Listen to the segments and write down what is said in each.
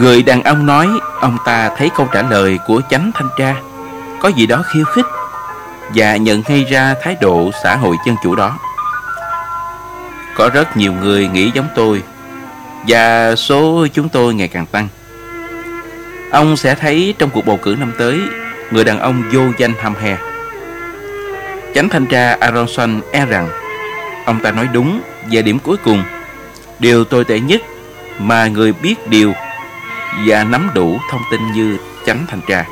Người đàn ông nói, ông ta thấy câu trả lời của chánh thanh tra. Có gì đó khiêu khích và nhận ngay ra thái độ xã hội dân chủ đó. Có rất nhiều người nghĩ giống tôi, và số chúng tôi ngày càng tăng. Ông sẽ thấy trong cuộc bầu cử năm tới, người đàn ông vô danh hăm he. Chánh thanh tra Aronson e rằng, ông ta nói đúng về điểm cuối cùng. Điều tồi tệ nhất mà người biết điều và nắm đủ thông tin như chánh thanh tra.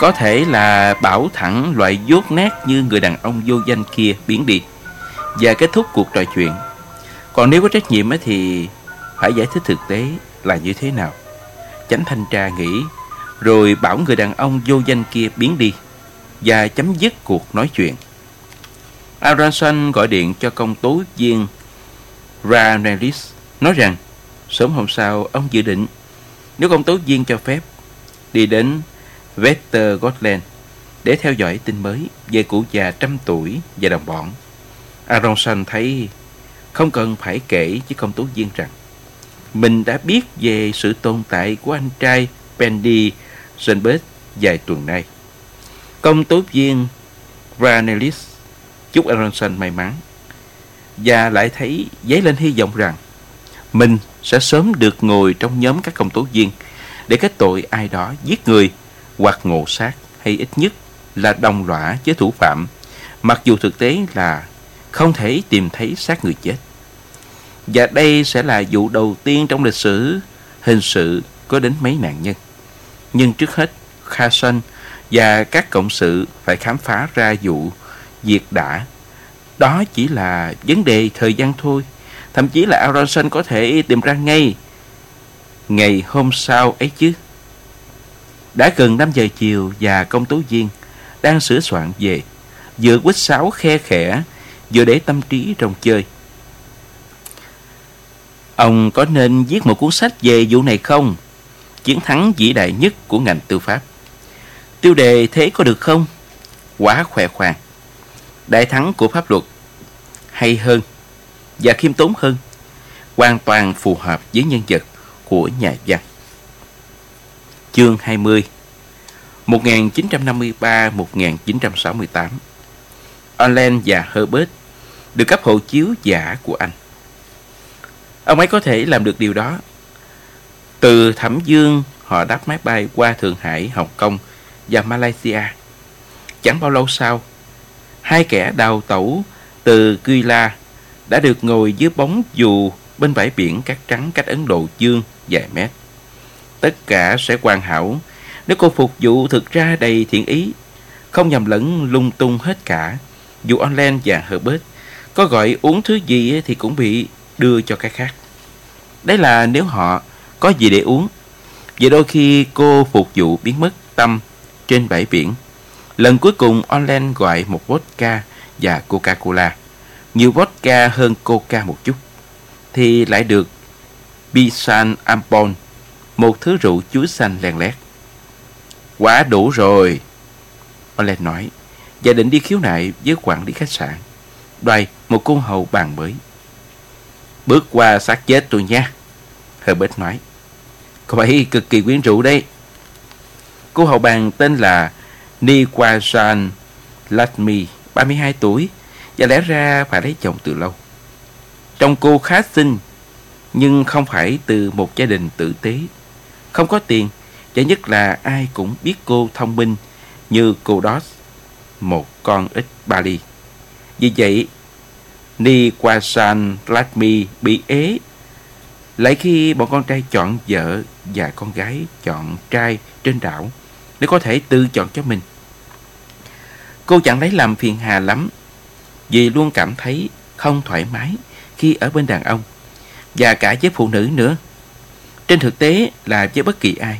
Có thể là bảo thẳng loại dốt nát như người đàn ông vô danh kia biến đi và kết thúc cuộc trò chuyện. Còn nếu có trách nhiệm thì phải giải thích thực tế là như thế nào. Chánh thanh tra nghĩ, rồi bảo người đàn ông vô danh kia biến đi và chấm dứt cuộc nói chuyện. Aronson gọi điện cho công tố viên Ranelis nói rằng, sớm hôm sau, ông dự định, nếu công tố viên cho phép đi đến Westergotland để theo dõi tin mới về cụ già trăm tuổi và đồng bọn. Aronson thấy không cần phải kể với công tố viên rằng mình đã biết về sự tồn tại của anh trai Pendy Sunbird vài tuần nay. Công tố viên Ranelis chúc Aronson may mắn và lại thấy dấy lên hy vọng rằng mình sẽ sớm được ngồi trong nhóm các công tố viên để kết tội ai đó giết người hoặc ngộ sát hay ít nhất là đồng lõa với thủ phạm mặc dù thực tế là không thể tìm thấy xác người chết. Và đây sẽ là vụ đầu tiên trong lịch sử hình sự có đến mấy nạn nhân. Nhưng trước hết, Carson và các cộng sự phải khám phá ra vụ diệt đã. Đó chỉ là vấn đề thời gian thôi. Thậm chí là Aronson có thể tìm ra ngay ngày hôm sau ấy chứ. Đã gần 5 giờ chiều và công tố viên đang sửa soạn về, vừa quýt sáo khe khẽ, vừa để tâm trí trong chơi. Ông có nên viết một cuốn sách về vụ này không? Chiến thắng vĩ đại nhất của ngành tư pháp. Tiêu đề thế có được không? Quá khỏe khoang. Đại thắng của pháp luật hay hơn và khiêm tốn hơn, hoàn toàn phù hợp với nhân vật của nhà văn. Chương 20 1953-1968 Allen và Herbert được cấp hộ chiếu giả của anh. Ông ấy có thể làm được điều đó. Từ Thẩm Dương, họ đáp máy bay qua Thượng Hải, Hồng Kông và Malaysia. Chẳng bao lâu sau, hai kẻ đào tẩu từ Kuala đã được ngồi dưới bóng dù bên bãi biển cát trắng cách Ấn Độ Dương vài mét. Tất cả sẽ hoàn hảo nếu cô phục vụ thực ra đầy thiện ý, không nhầm lẫn lung tung hết cả. Dù Online và Herbert có gọi uống thứ gì thì cũng bị đưa cho cái khác. Đấy là nếu họ có gì để uống. Vậy đôi khi cô phục vụ biến mất tâm trên bãi biển. Lần cuối cùng Online gọi một vodka và Coca-Cola. Nhiều vodka hơn Coca một chút. Thì lại được Bisan Ampon, một thứ rượu chuối xanh len lét. Quá đủ rồi. Olen nói, và định đi khiếu nại với quản lý khách sạn. Đoài một cô hầu bàn mới. Bước qua xác chết tôi nha. Herbert nói. Cô ấy cực kỳ quyến rũ đấy. Cô hầu bàn tên là Nikwajan Latmi, 32 tuổi, và lẽ ra phải lấy chồng từ lâu. trong cô khá xinh, nhưng không phải từ một gia đình tử tế. Không có tiền, chả nhất là ai cũng biết cô thông minh như cô đó một con ít Bali. Vì vậy, Ni San Lakmi bị ế lại khi bọn con trai chọn vợ và con gái chọn trai trên đảo để có thể tự chọn cho mình. Cô chẳng lấy làm phiền hà lắm vì luôn cảm thấy không thoải mái khi ở bên đàn ông và cả với phụ nữ nữa. Trên thực tế là với bất kỳ ai.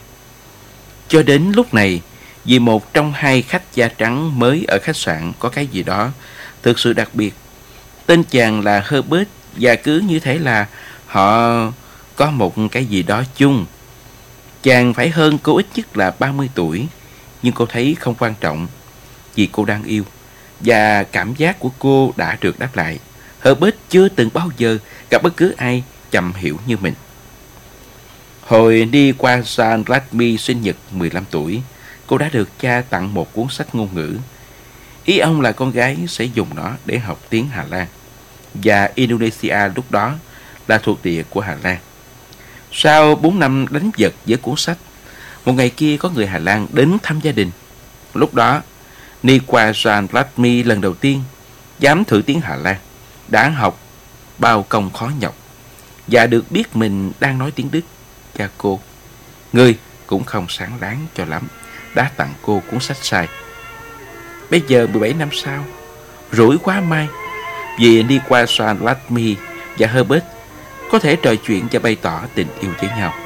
Cho đến lúc này, vì một trong hai khách da trắng mới ở khách sạn có cái gì đó thực sự đặc biệt. Tên chàng là Herbert và cứ như thế là họ có một cái gì đó chung. Chàng phải hơn cô ít nhất là 30 tuổi, nhưng cô thấy không quan trọng vì cô đang yêu. Và cảm giác của cô đã được đáp lại. Herbert chưa từng bao giờ gặp bất cứ ai chậm hiểu như mình. Hồi đi qua San Radmi sinh nhật 15 tuổi, cô đã được cha tặng một cuốn sách ngôn ngữ. Ý ông là con gái sẽ dùng nó để học tiếng Hà Lan. Và Indonesia lúc đó là thuộc địa của Hà Lan. Sau 4 năm đánh giật với cuốn sách, một ngày kia có người Hà Lan đến thăm gia đình. Lúc đó, Nikwajan Latmi lần đầu tiên dám thử tiếng Hà Lan, đã học bao công khó nhọc và được biết mình đang nói tiếng Đức. Cha cô, ngươi cũng không sáng đáng cho lắm, đã tặng cô cuốn sách sai. Bây giờ 17 năm sau, rủi quá mai, vì đi qua San Latmi và Herbert có thể trò chuyện và bày tỏ tình yêu với nhau.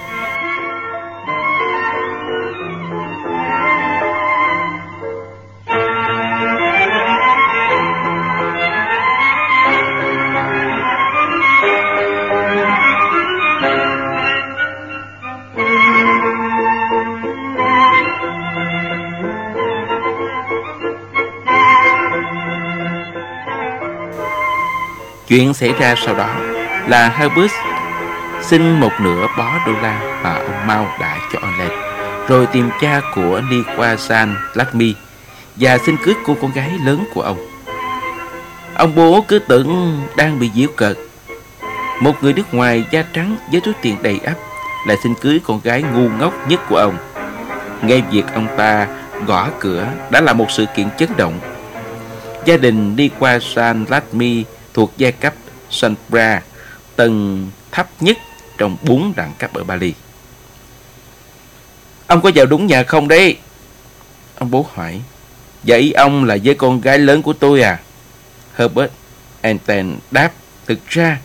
Chuyện xảy ra sau đó là Herbert xin một nửa bó đô la mà ông Mao đã cho ông lên, rồi tìm cha của Nikwasan Lakmi và xin cưới cô con gái lớn của ông. Ông bố cứ tưởng đang bị giễu cợt. Một người nước ngoài da trắng với túi tiền đầy ắp lại xin cưới con gái ngu ngốc nhất của ông. Ngay việc ông ta gõ cửa đã là một sự kiện chấn động. Gia đình đi qua San Lakmi thuộc giai cấp Sanpra, tầng thấp nhất trong bốn đẳng cấp ở Bali. Ông có vào đúng nhà không đấy? Ông bố hỏi. Vậy ông là với con gái lớn của tôi à? Herbert Anten đáp. Thực ra,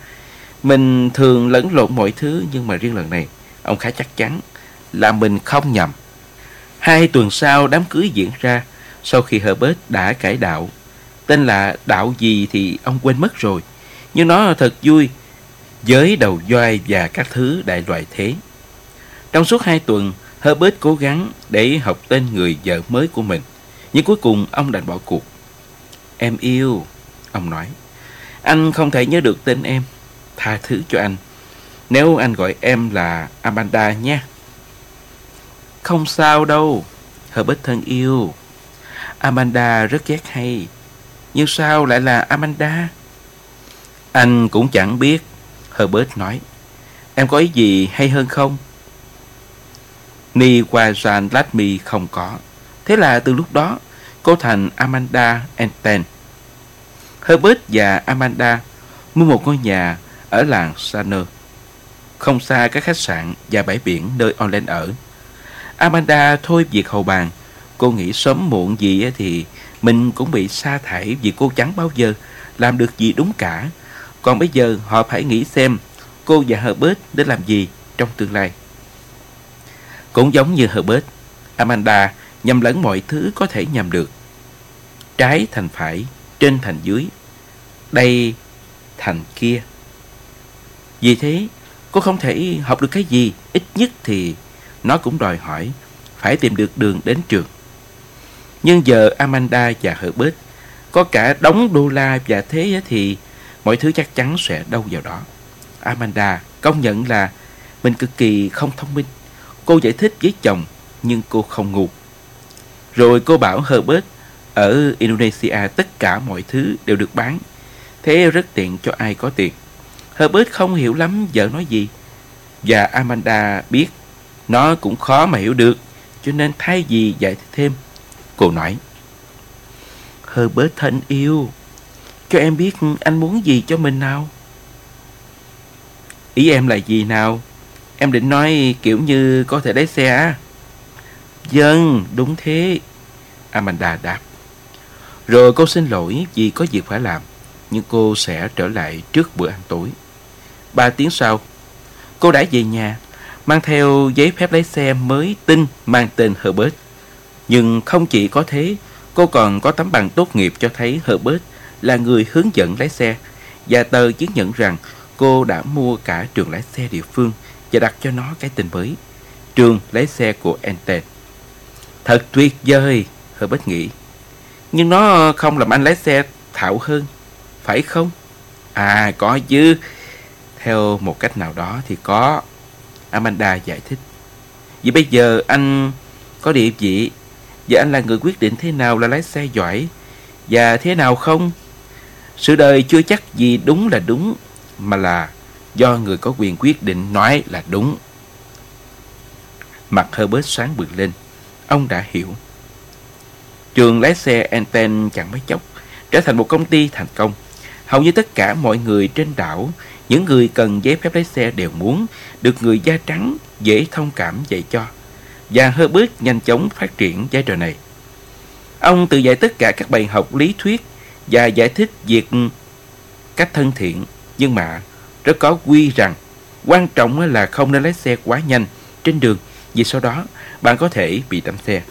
mình thường lẫn lộn mọi thứ, nhưng mà riêng lần này, ông khá chắc chắn là mình không nhầm. Hai tuần sau đám cưới diễn ra, sau khi Herbert đã cải đạo Tên là đạo gì thì ông quên mất rồi. Nhưng nó thật vui Với đầu doai và các thứ đại loại thế. Trong suốt hai tuần, Herbert cố gắng để học tên người vợ mới của mình. Nhưng cuối cùng, ông đành bỏ cuộc. Em yêu, Ông nói. Anh không thể nhớ được tên em. Tha thứ cho anh. Nếu anh gọi em là Amanda nha. Không sao đâu. Herbert thân yêu. Amanda rất ghét hay nhưng sao lại là Amanda? Anh cũng chẳng biết, Herbert nói. Em có ý gì hay hơn không? Ni Wajan Latmi không có. Thế là từ lúc đó, cô thành Amanda Enten. Herbert và Amanda mua một ngôi nhà ở làng Saner, không xa các khách sạn và bãi biển nơi Orlen ở. Amanda thôi việc hầu bàn, cô nghĩ sớm muộn gì thì mình cũng bị sa thải vì cô chẳng bao giờ làm được gì đúng cả. Còn bây giờ họ phải nghĩ xem cô và Herbert để làm gì trong tương lai. Cũng giống như Herbert, Amanda nhầm lẫn mọi thứ có thể nhầm được. Trái thành phải, trên thành dưới, đây thành kia. Vì thế, cô không thể học được cái gì, ít nhất thì nó cũng đòi hỏi phải tìm được đường đến trường. Nhưng giờ Amanda và Herbert có cả đống đô la và thế thì mọi thứ chắc chắn sẽ đâu vào đó. Amanda công nhận là mình cực kỳ không thông minh. Cô giải thích với chồng, nhưng cô không ngu. Rồi cô bảo Herbert, ở Indonesia tất cả mọi thứ đều được bán. Thế rất tiện cho ai có tiền. Herbert không hiểu lắm vợ nói gì. Và Amanda biết, nó cũng khó mà hiểu được. Cho nên thay vì giải thích thêm Cô nói Herbert thân yêu Cho em biết anh muốn gì cho mình nào. Ý em là gì nào? Em định nói kiểu như có thể lái xe á? Vâng đúng thế. Amanda đáp Rồi cô xin lỗi vì có việc phải làm Nhưng cô sẽ trở lại trước bữa ăn tối. Ba tiếng sau Cô đã về nhà Mang theo giấy phép lái xe mới tinh Mang tên Herbert nhưng không chỉ có thế, cô còn có tấm bằng tốt nghiệp cho thấy Herbert là người hướng dẫn lái xe và tờ chứng nhận rằng cô đã mua cả trường lái xe địa phương và đặt cho nó cái tên mới, trường lái xe của Enten. Thật tuyệt vời, Herbert nghĩ. Nhưng nó không làm anh lái xe thạo hơn, phải không? À, có chứ. Theo một cách nào đó thì có. Amanda giải thích. Vì bây giờ anh có địa vị và anh là người quyết định thế nào là lái xe giỏi và thế nào không. Sự đời chưa chắc gì đúng là đúng mà là do người có quyền quyết định nói là đúng. Mặt Herbert sáng bừng lên. Ông đã hiểu. Trường lái xe Anten chẳng mấy chốc trở thành một công ty thành công. Hầu như tất cả mọi người trên đảo, những người cần giấy phép lái xe đều muốn được người da trắng dễ thông cảm dạy cho. Và Herbert nhanh chóng phát triển vai trò này. Ông tự dạy tất cả các bài học lý thuyết và giải thích việc cách thân thiện, nhưng mà rất có quy rằng quan trọng là không nên lái xe quá nhanh trên đường vì sau đó bạn có thể bị đâm xe.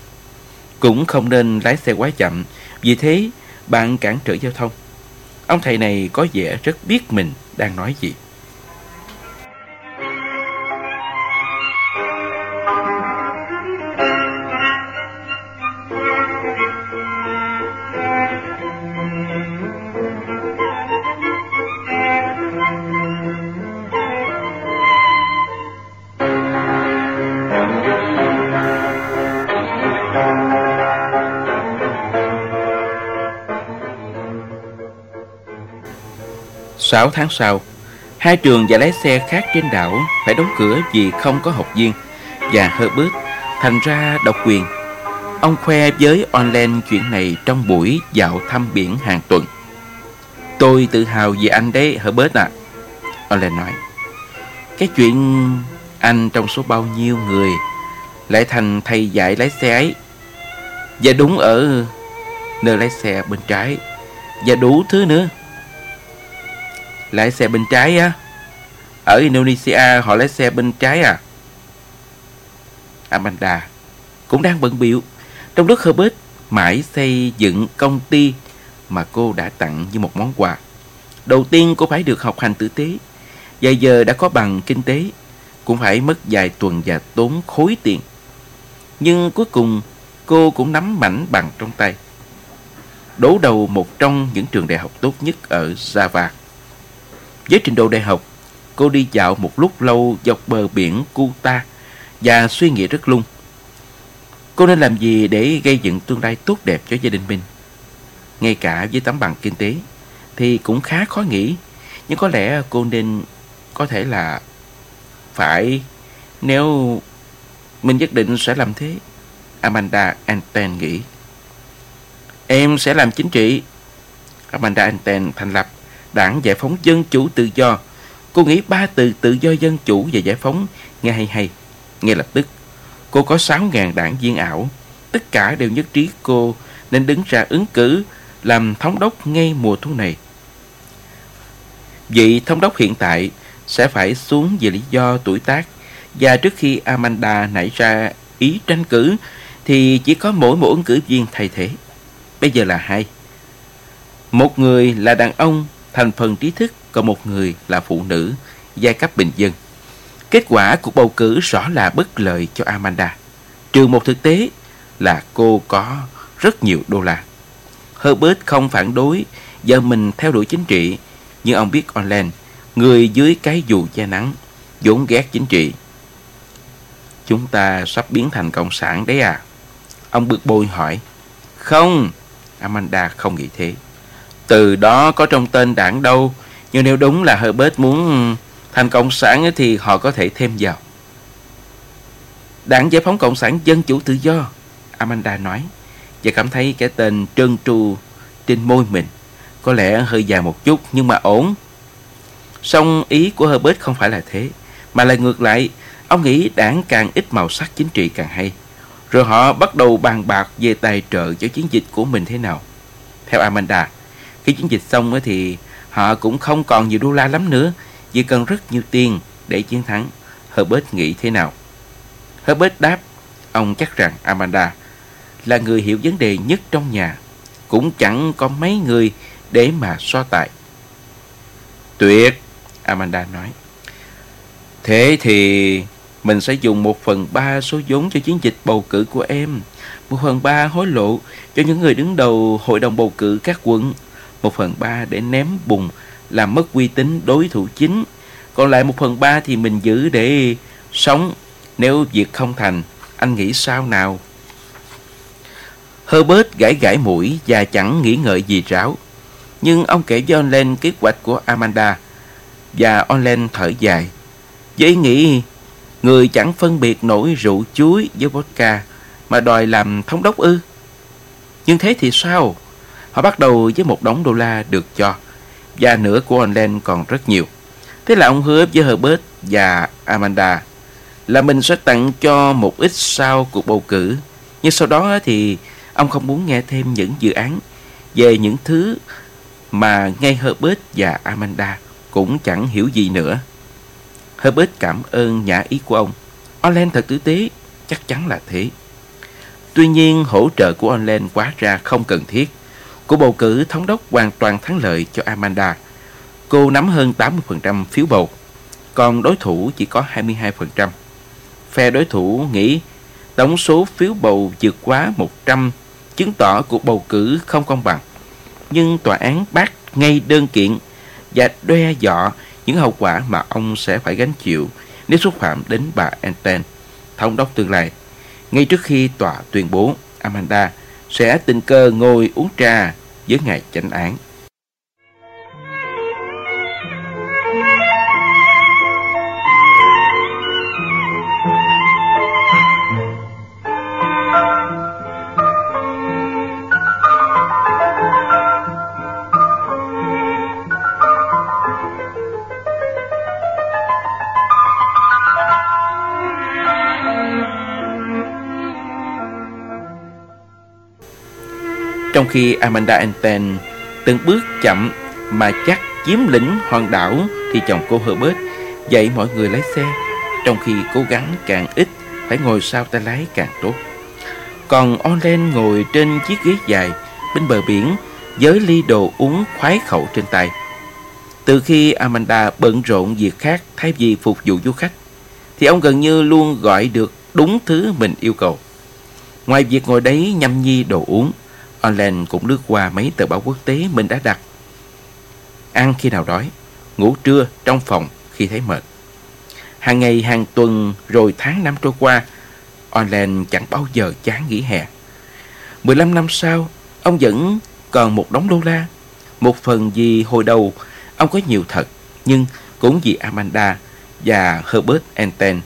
Cũng không nên lái xe quá chậm, vì thế bạn cản trở giao thông. Ông thầy này có vẻ rất biết mình đang nói gì. Sáu tháng sau, hai trường và lái xe khác trên đảo phải đóng cửa vì không có học viên và Herbert thành ra độc quyền. Ông khoe với online chuyện này trong buổi dạo thăm biển hàng tuần. Tôi tự hào về anh đấy Herbert à. Online nói. Cái chuyện anh trong số bao nhiêu người lại thành thầy dạy lái xe ấy. Và đúng ở nơi lái xe bên trái và đủ thứ nữa. Lái xe bên trái á. Ở Indonesia, họ lái xe bên trái à? Amanda Cũng đang bận biểu Trong lúc Herbert mãi xây dựng công ty Mà cô đã tặng như một món quà. Đầu tiên cô phải được học hành tử tế. Và giờ đã có bằng kinh tế, Cũng phải mất vài tuần và tốn khối tiền. Nhưng cuối cùng, cô cũng nắm mảnh bằng trong tay. Đổ đầu một trong những trường đại học tốt nhất ở Java với trình độ đại học, cô đi dạo một lúc lâu dọc bờ biển Kuta và suy nghĩ rất lung. Cô nên làm gì để gây dựng tương lai tốt đẹp cho gia đình mình? Ngay cả với tấm bằng kinh tế thì cũng khá khó nghĩ. Nhưng có lẽ cô nên có thể là phải nếu mình nhất định sẽ làm thế. Amanda Anten nghĩ. Em sẽ làm chính trị. Amanda Anten thành lập Đảng Giải phóng Dân Chủ Tự Do. Cô nghĩ ba từ tự do dân chủ và giải phóng nghe hay hay. Ngay lập tức, cô có 6.000 đảng viên ảo. Tất cả đều nhất trí cô nên đứng ra ứng cử làm thống đốc ngay mùa thu này. Vị thống đốc hiện tại sẽ phải xuống vì lý do tuổi tác và trước khi Amanda nảy ra ý tranh cử thì chỉ có mỗi một ứng cử viên thay thế. Bây giờ là hai. Một người là đàn ông thành phần trí thức còn một người là phụ nữ, giai cấp bình dân. Kết quả cuộc bầu cử rõ là bất lợi cho Amanda. Trừ một thực tế là cô có rất nhiều đô la. Herbert không phản đối giờ mình theo đuổi chính trị, nhưng ông biết online, người dưới cái dù che nắng, vốn ghét chính trị. Chúng ta sắp biến thành cộng sản đấy à? Ông bực bội hỏi. Không, Amanda không nghĩ thế. Từ đó có trong tên đảng đâu. Nhưng nếu đúng là Herbert muốn thành cộng sản thì họ có thể thêm vào. Đảng Giải phóng Cộng sản Dân Chủ Tự Do, Amanda nói, Và cảm thấy cái tên trơn tru trên môi mình Có lẽ hơi dài một chút, nhưng mà ổn. Song ý của Herbert không phải là thế, Mà là ngược lại. Ông nghĩ đảng càng ít màu sắc, chính trị càng hay. Rồi họ bắt đầu bàn bạc về tài trợ cho chiến dịch của mình thế nào. Theo Amanda khi chiến dịch xong thì họ cũng không còn nhiều đô la lắm nữa, chỉ cần rất nhiều tiền để chiến thắng. Herbert nghĩ thế nào? Herbert đáp, ông chắc rằng Amanda là người hiểu vấn đề nhất trong nhà. Cũng chẳng có mấy người để mà so tài. Tuyệt, Amanda nói. Thế thì mình sẽ dùng một phần ba số vốn cho chiến dịch bầu cử của em. Một phần ba hối lộ cho những người đứng đầu hội đồng bầu cử các quận. Một phần ba để ném bùng làm mất uy tín đối thủ chính. Còn lại một phần ba thì mình giữ để sống. Nếu việc không thành, anh nghĩ sao nào? Herbert gãi gãi mũi và chẳng nghĩ ngợi gì ráo. Nhưng ông kể với Orlen kế hoạch của Amanda và Orlen thở dài. Với nghĩ người chẳng phân biệt nổi rượu chuối với vodka mà đòi làm thống đốc ư. Nhưng thế thì sao? Họ bắt đầu với một đống đô la được cho và nửa của Orlen còn rất nhiều. Thế là ông hứa với Herbert và Amanda là mình sẽ tặng cho một ít sau cuộc bầu cử. Nhưng sau đó thì ông không muốn nghe thêm những dự án về những thứ mà ngay Herbert và Amanda cũng chẳng hiểu gì nữa. Herbert cảm ơn nhã ý của ông. Orlen thật tử tế, chắc chắn là thế. Tuy nhiên, hỗ trợ của Orlen quá ra không cần thiết. Cuộc bầu cử thống đốc hoàn toàn thắng lợi cho Amanda. Cô nắm hơn 80% phiếu bầu, còn đối thủ chỉ có 22%. Phe đối thủ nghĩ tổng số phiếu bầu vượt quá 100 chứng tỏ cuộc bầu cử không công bằng. Nhưng tòa án bác ngay đơn kiện và đe dọa những hậu quả mà ông sẽ phải gánh chịu nếu xúc phạm đến bà Enten, thống đốc tương lai. Ngay trước khi tòa tuyên bố Amanda sẽ tình cờ ngồi uống trà với ngài chánh án. Khi Amanda Anten từng bước chậm mà chắc chiếm lĩnh hòn đảo thì chồng cô Herbert dạy mọi người lái xe trong khi cố gắng càng ít phải ngồi sau tay lái càng tốt. Còn Olen ngồi trên chiếc ghế dài bên bờ biển với ly đồ uống khoái khẩu trên tay. Từ khi Amanda bận rộn việc khác thay vì phục vụ du khách, thì ông gần như luôn gọi được đúng thứ mình yêu cầu. Ngoài việc ngồi đấy nhâm nhi đồ uống, Orland cũng lướt qua mấy tờ báo quốc tế mình đã đặt. Ăn khi nào đói, ngủ trưa trong phòng khi thấy mệt. Hàng ngày, hàng tuần, rồi tháng năm trôi qua, Orland chẳng bao giờ chán nghỉ hè. 15 năm sau, ông vẫn còn một đống đô la. Một phần vì hồi đầu ông có nhiều thật, nhưng cũng vì Amanda và Herbert Enten.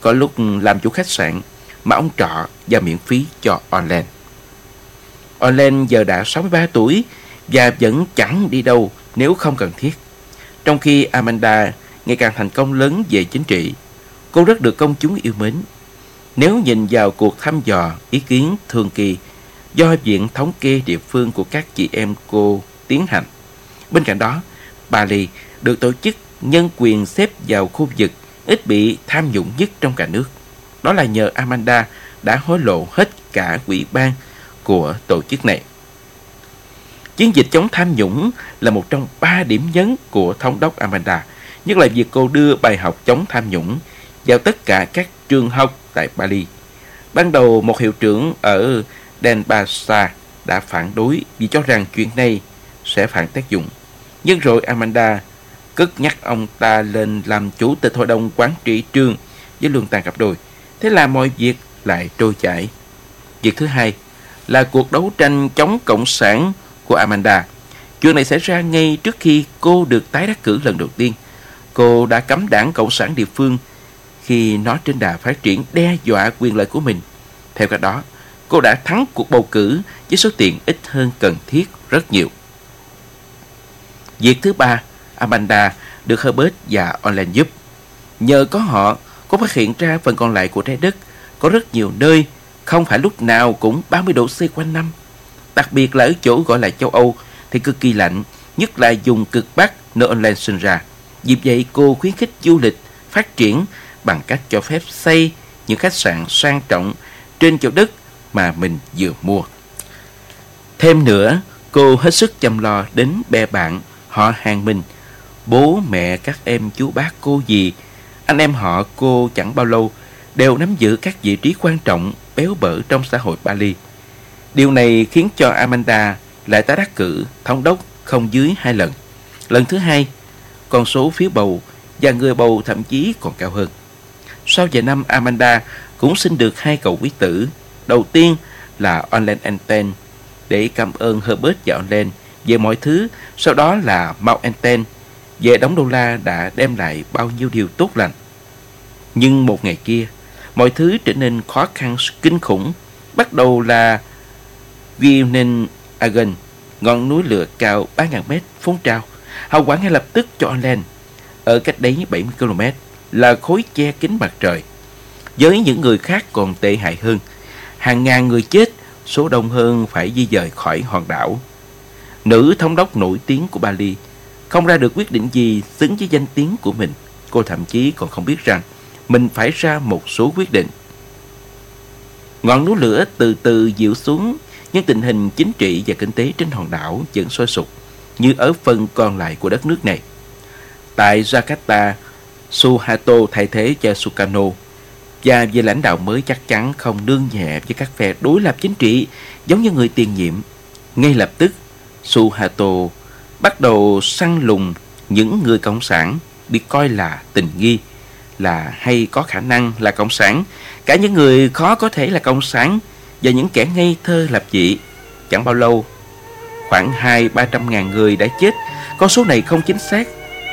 Có lúc làm chủ khách sạn mà ông trọ và miễn phí cho Orland. Olen giờ đã 63 tuổi và vẫn chẳng đi đâu nếu không cần thiết. Trong khi Amanda ngày càng thành công lớn về chính trị, cô rất được công chúng yêu mến. Nếu nhìn vào cuộc thăm dò ý kiến thường kỳ do Viện Thống kê địa phương của các chị em cô tiến hành. Bên cạnh đó, Bali được tổ chức nhân quyền xếp vào khu vực ít bị tham nhũng nhất trong cả nước. Đó là nhờ Amanda đã hối lộ hết cả quỹ ban của tổ chức này. Chiến dịch chống tham nhũng là một trong ba điểm nhấn của thống đốc Amanda, nhất là việc cô đưa bài học chống tham nhũng vào tất cả các trường học tại Bali. Ban đầu một hiệu trưởng ở Denpasar đã phản đối vì cho rằng chuyện này sẽ phản tác dụng. Nhưng rồi Amanda cất nhắc ông ta lên làm chủ tịch hội đồng quản trị trường với lương tàn cặp đôi. Thế là mọi việc lại trôi chảy. Việc thứ hai là cuộc đấu tranh chống Cộng sản của Amanda. Chuyện này xảy ra ngay trước khi cô được tái đắc cử lần đầu tiên. Cô đã cấm đảng Cộng sản địa phương khi nó trên đà phát triển đe dọa quyền lợi của mình. Theo cách đó, cô đã thắng cuộc bầu cử với số tiền ít hơn cần thiết rất nhiều. Việc thứ ba, Amanda được Herbert và Online giúp. Nhờ có họ, cô phát hiện ra phần còn lại của trái đất có rất nhiều nơi không phải lúc nào cũng 30 độ C quanh năm. Đặc biệt là ở chỗ gọi là châu Âu thì cực kỳ lạnh, nhất là dùng cực Bắc nơi online sinh ra. dịp vậy cô khuyến khích du lịch phát triển bằng cách cho phép xây những khách sạn sang trọng trên chỗ đất mà mình vừa mua. Thêm nữa, cô Cô hết sức chăm lo đến bè bạn, họ hàng mình, bố mẹ các em chú bác cô dì, anh em họ cô chẳng bao lâu đều nắm giữ các vị trí quan trọng béo bở trong xã hội Bali. Điều này khiến cho Amanda lại tái đắc cử thống đốc không dưới hai lần. Lần thứ hai, con số phiếu bầu và người bầu thậm chí còn cao hơn. Sau vài năm, Amanda cũng sinh được hai cậu quý tử. Đầu tiên là Online Anten để cảm ơn Herbert và Online về mọi thứ. Sau đó là Mount Anten về đóng đô la đã đem lại bao nhiêu điều tốt lành. Nhưng một ngày kia, mọi thứ trở nên khó khăn kinh khủng. Bắt đầu là Vienen Agen, ngọn núi lửa cao 3.000 mét phun trào. Hậu quả ngay lập tức cho Orlen, ở cách đấy 70 km, là khối che kín mặt trời. Với những người khác còn tệ hại hơn, hàng ngàn người chết, số đông hơn phải di dời khỏi hòn đảo. Nữ thống đốc nổi tiếng của Bali không ra được quyết định gì xứng với danh tiếng của mình. Cô thậm chí còn không biết rằng mình phải ra một số quyết định. Ngọn núi lửa từ từ dịu xuống, nhưng tình hình chính trị và kinh tế trên hòn đảo vẫn sôi sục, như ở phần còn lại của đất nước này. Tại Jakarta, Suharto thay thế cho Sukarno, và về lãnh đạo mới chắc chắn không nương nhẹ với các phe đối lập chính trị giống như người tiền nhiệm. Ngay lập tức, Suharto bắt đầu săn lùng những người cộng sản bị coi là tình nghi là hay có khả năng là cộng sản. Cả những người khó có thể là cộng sản và những kẻ ngây thơ lập dị, chẳng bao lâu, khoảng hai, ba trăm ngàn người đã chết. Con số này không chính xác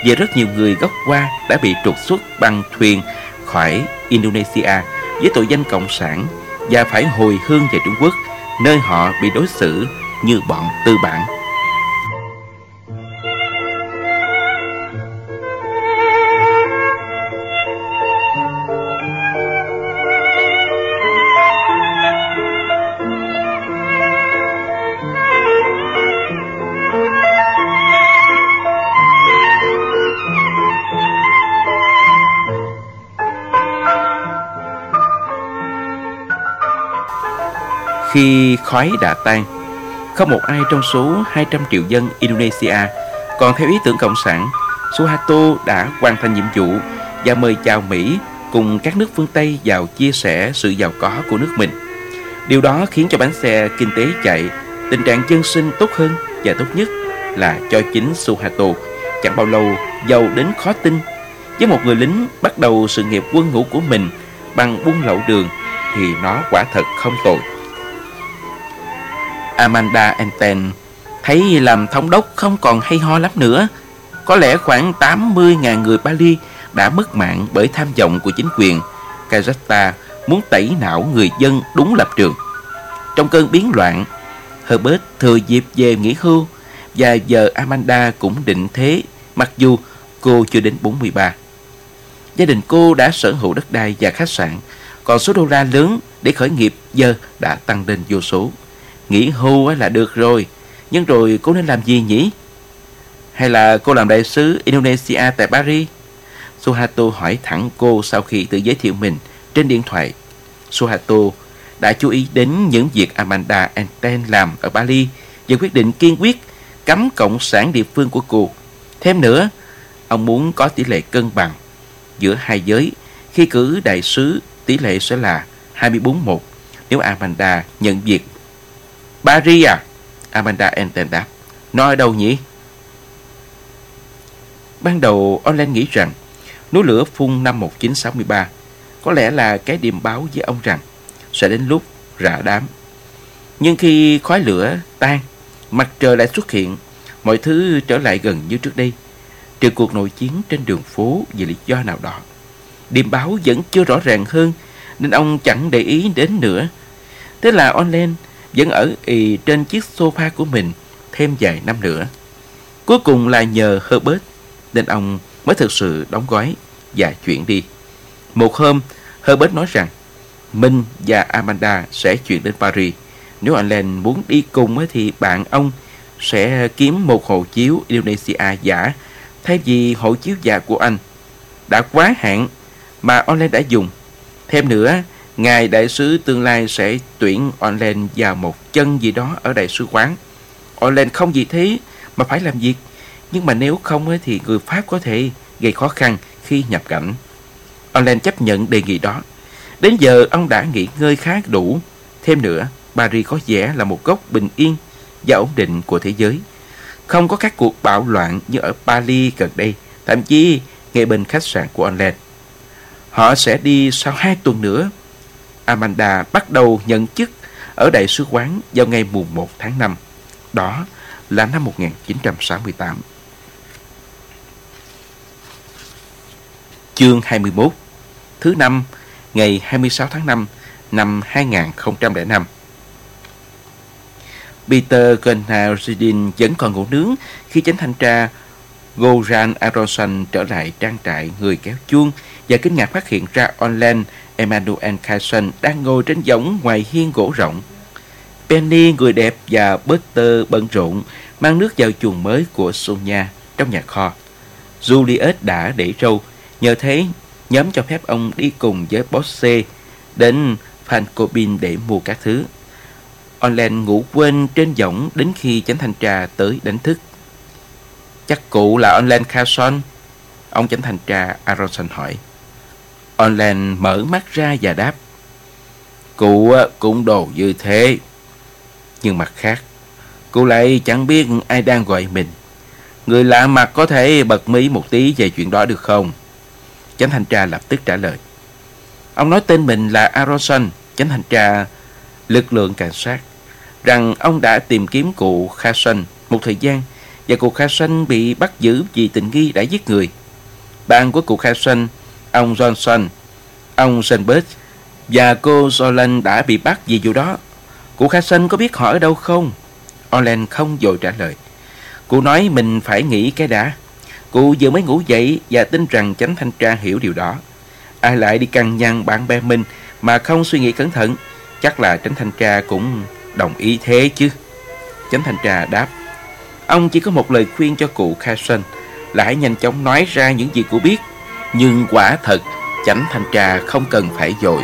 và rất nhiều người gốc qua đã bị trục xuất bằng thuyền khỏi Indonesia với tội danh cộng sản và phải hồi hương về Trung Quốc, nơi họ bị đối xử như bọn tư bản. Khi khói đã tan, không một ai trong số 200 triệu dân Indonesia còn theo ý tưởng cộng sản, Suharto đã hoàn thành nhiệm vụ và mời chào Mỹ cùng các nước phương Tây vào chia sẻ sự giàu có của nước mình. Điều đó khiến cho bánh xe kinh tế chạy, tình trạng dân sinh tốt hơn và tốt nhất là cho chính Suharto chẳng bao lâu giàu đến khó tin. Với một người lính bắt đầu sự nghiệp quân ngũ của mình bằng buôn lậu đường thì nó quả thật không tồi. Amanda Enten thấy làm thống đốc không còn hay ho lắm nữa. Có lẽ khoảng 80.000 người Bali đã mất mạng bởi tham vọng của chính quyền. Kajata muốn tẩy não người dân đúng lập trường. Trong cơn biến loạn, Herbert thừa dịp về nghỉ hưu và giờ Amanda cũng định thế mặc dù cô chưa đến 43. Gia đình cô đã sở hữu đất đai và khách sạn, còn số đô la lớn để khởi nghiệp giờ đã tăng lên vô số. Nghỉ hưu là được rồi. Nhưng rồi cô nên làm gì nhỉ? Hay là cô làm đại sứ Indonesia tại Paris? Suharto hỏi thẳng cô sau khi tự giới thiệu mình trên điện thoại. Suharto đã chú ý đến những việc Amanda Anten làm ở Bali và quyết định kiên quyết cấm cộng sản địa phương của cô. Thêm nữa, ông muốn có tỷ lệ cân bằng giữa hai giới. Khi cử đại sứ, tỷ lệ sẽ là 24-1 nếu Amanda nhận việc Paris à? Amanda Enten đáp. Nó ở đâu nhỉ? Ban đầu Orlen nghĩ rằng núi lửa phun năm 1963 có lẽ là cái điềm báo với ông rằng sẽ đến lúc rã đám. Nhưng khi khói lửa tan, mặt trời lại xuất hiện, mọi thứ trở lại gần như trước đây. Trừ cuộc nội chiến trên đường phố vì lý do nào đó. Điềm báo vẫn chưa rõ ràng hơn nên ông chẳng để ý đến nữa. Thế là Orlen vẫn ở ì trên chiếc sofa của mình thêm vài năm nữa. Cuối cùng là nhờ Herbert nên ông mới thực sự đóng gói và chuyển đi. Một hôm, Herbert nói rằng Minh và Amanda sẽ chuyển đến Paris. Nếu anh Len muốn đi cùng thì bạn ông sẽ kiếm một hộ chiếu Indonesia giả thay vì hộ chiếu giả của anh. Đã quá hạn mà online đã dùng. Thêm nữa, Ngài đại sứ tương lai sẽ tuyển online vào một chân gì đó ở đại sứ quán. Orlen không gì thế mà phải làm việc. Nhưng mà nếu không thì người Pháp có thể gây khó khăn khi nhập cảnh. Orlen chấp nhận đề nghị đó. Đến giờ ông đã nghỉ ngơi khá đủ. Thêm nữa, Paris có vẻ là một góc bình yên và ổn định của thế giới. Không có các cuộc bạo loạn như ở Paris gần đây, thậm chí ngay bên khách sạn của Orlen. Họ sẽ đi sau hai tuần nữa. Amanda bắt đầu nhận chức ở Đại sứ quán vào ngày mùng 1 tháng 5. Đó là năm 1968. Chương 21 Thứ năm, ngày 26 tháng 5 năm 2005 Peter Gunnar Zidin vẫn còn ngủ nướng khi chánh thanh tra Goran Aronson trở lại trang trại người kéo chuông và kinh ngạc phát hiện ra online Emmanuel Carson đang ngồi trên võng ngoài hiên gỗ rộng. Penny, người đẹp và Buster bận rộn mang nước vào chuồng mới của Sonia trong nhà kho. Juliet đã để râu, nhờ thế nhóm cho phép ông đi cùng với Bosse đến Fancobin để mua các thứ. Online ngủ quên trên võng đến khi chánh thanh tra tới đánh thức. Chắc cụ là online Carson? Ông chánh thanh tra Aronson hỏi. Online mở mắt ra và đáp. Cụ ờ, cũng đồ như thế. Nhưng mặt khác, cụ lại chẳng biết ai đang gọi mình. Người lạ mặt có thể bật mí một tí về chuyện đó được không? Chánh thanh tra lập tức trả lời. Ông nói tên mình là Aronson, chánh thanh tra lực lượng cảnh sát, rằng ông đã tìm kiếm cụ Kha Sanh một thời gian và cụ Kha Sanh bị bắt giữ vì tình nghi đã giết người. Bạn của cụ Kha Sanh ông Johnson, ông Sandberg và cô Solan đã bị bắt vì vụ đó. Cụ Carson có biết họ ở đâu không? olen không dội trả lời. Cụ nói mình phải nghĩ cái đã. Cụ vừa mới ngủ dậy và tin rằng chánh thanh tra hiểu điều đó. Ai lại đi căng nhăn bạn bè mình mà không suy nghĩ cẩn thận. Chắc là chánh thanh tra cũng đồng ý thế chứ. Chánh thanh tra đáp. Ông chỉ có một lời khuyên cho cụ Carson là hãy nhanh chóng nói ra những gì cụ biết. Nhưng quả thật, chánh thanh tra không cần phải dội.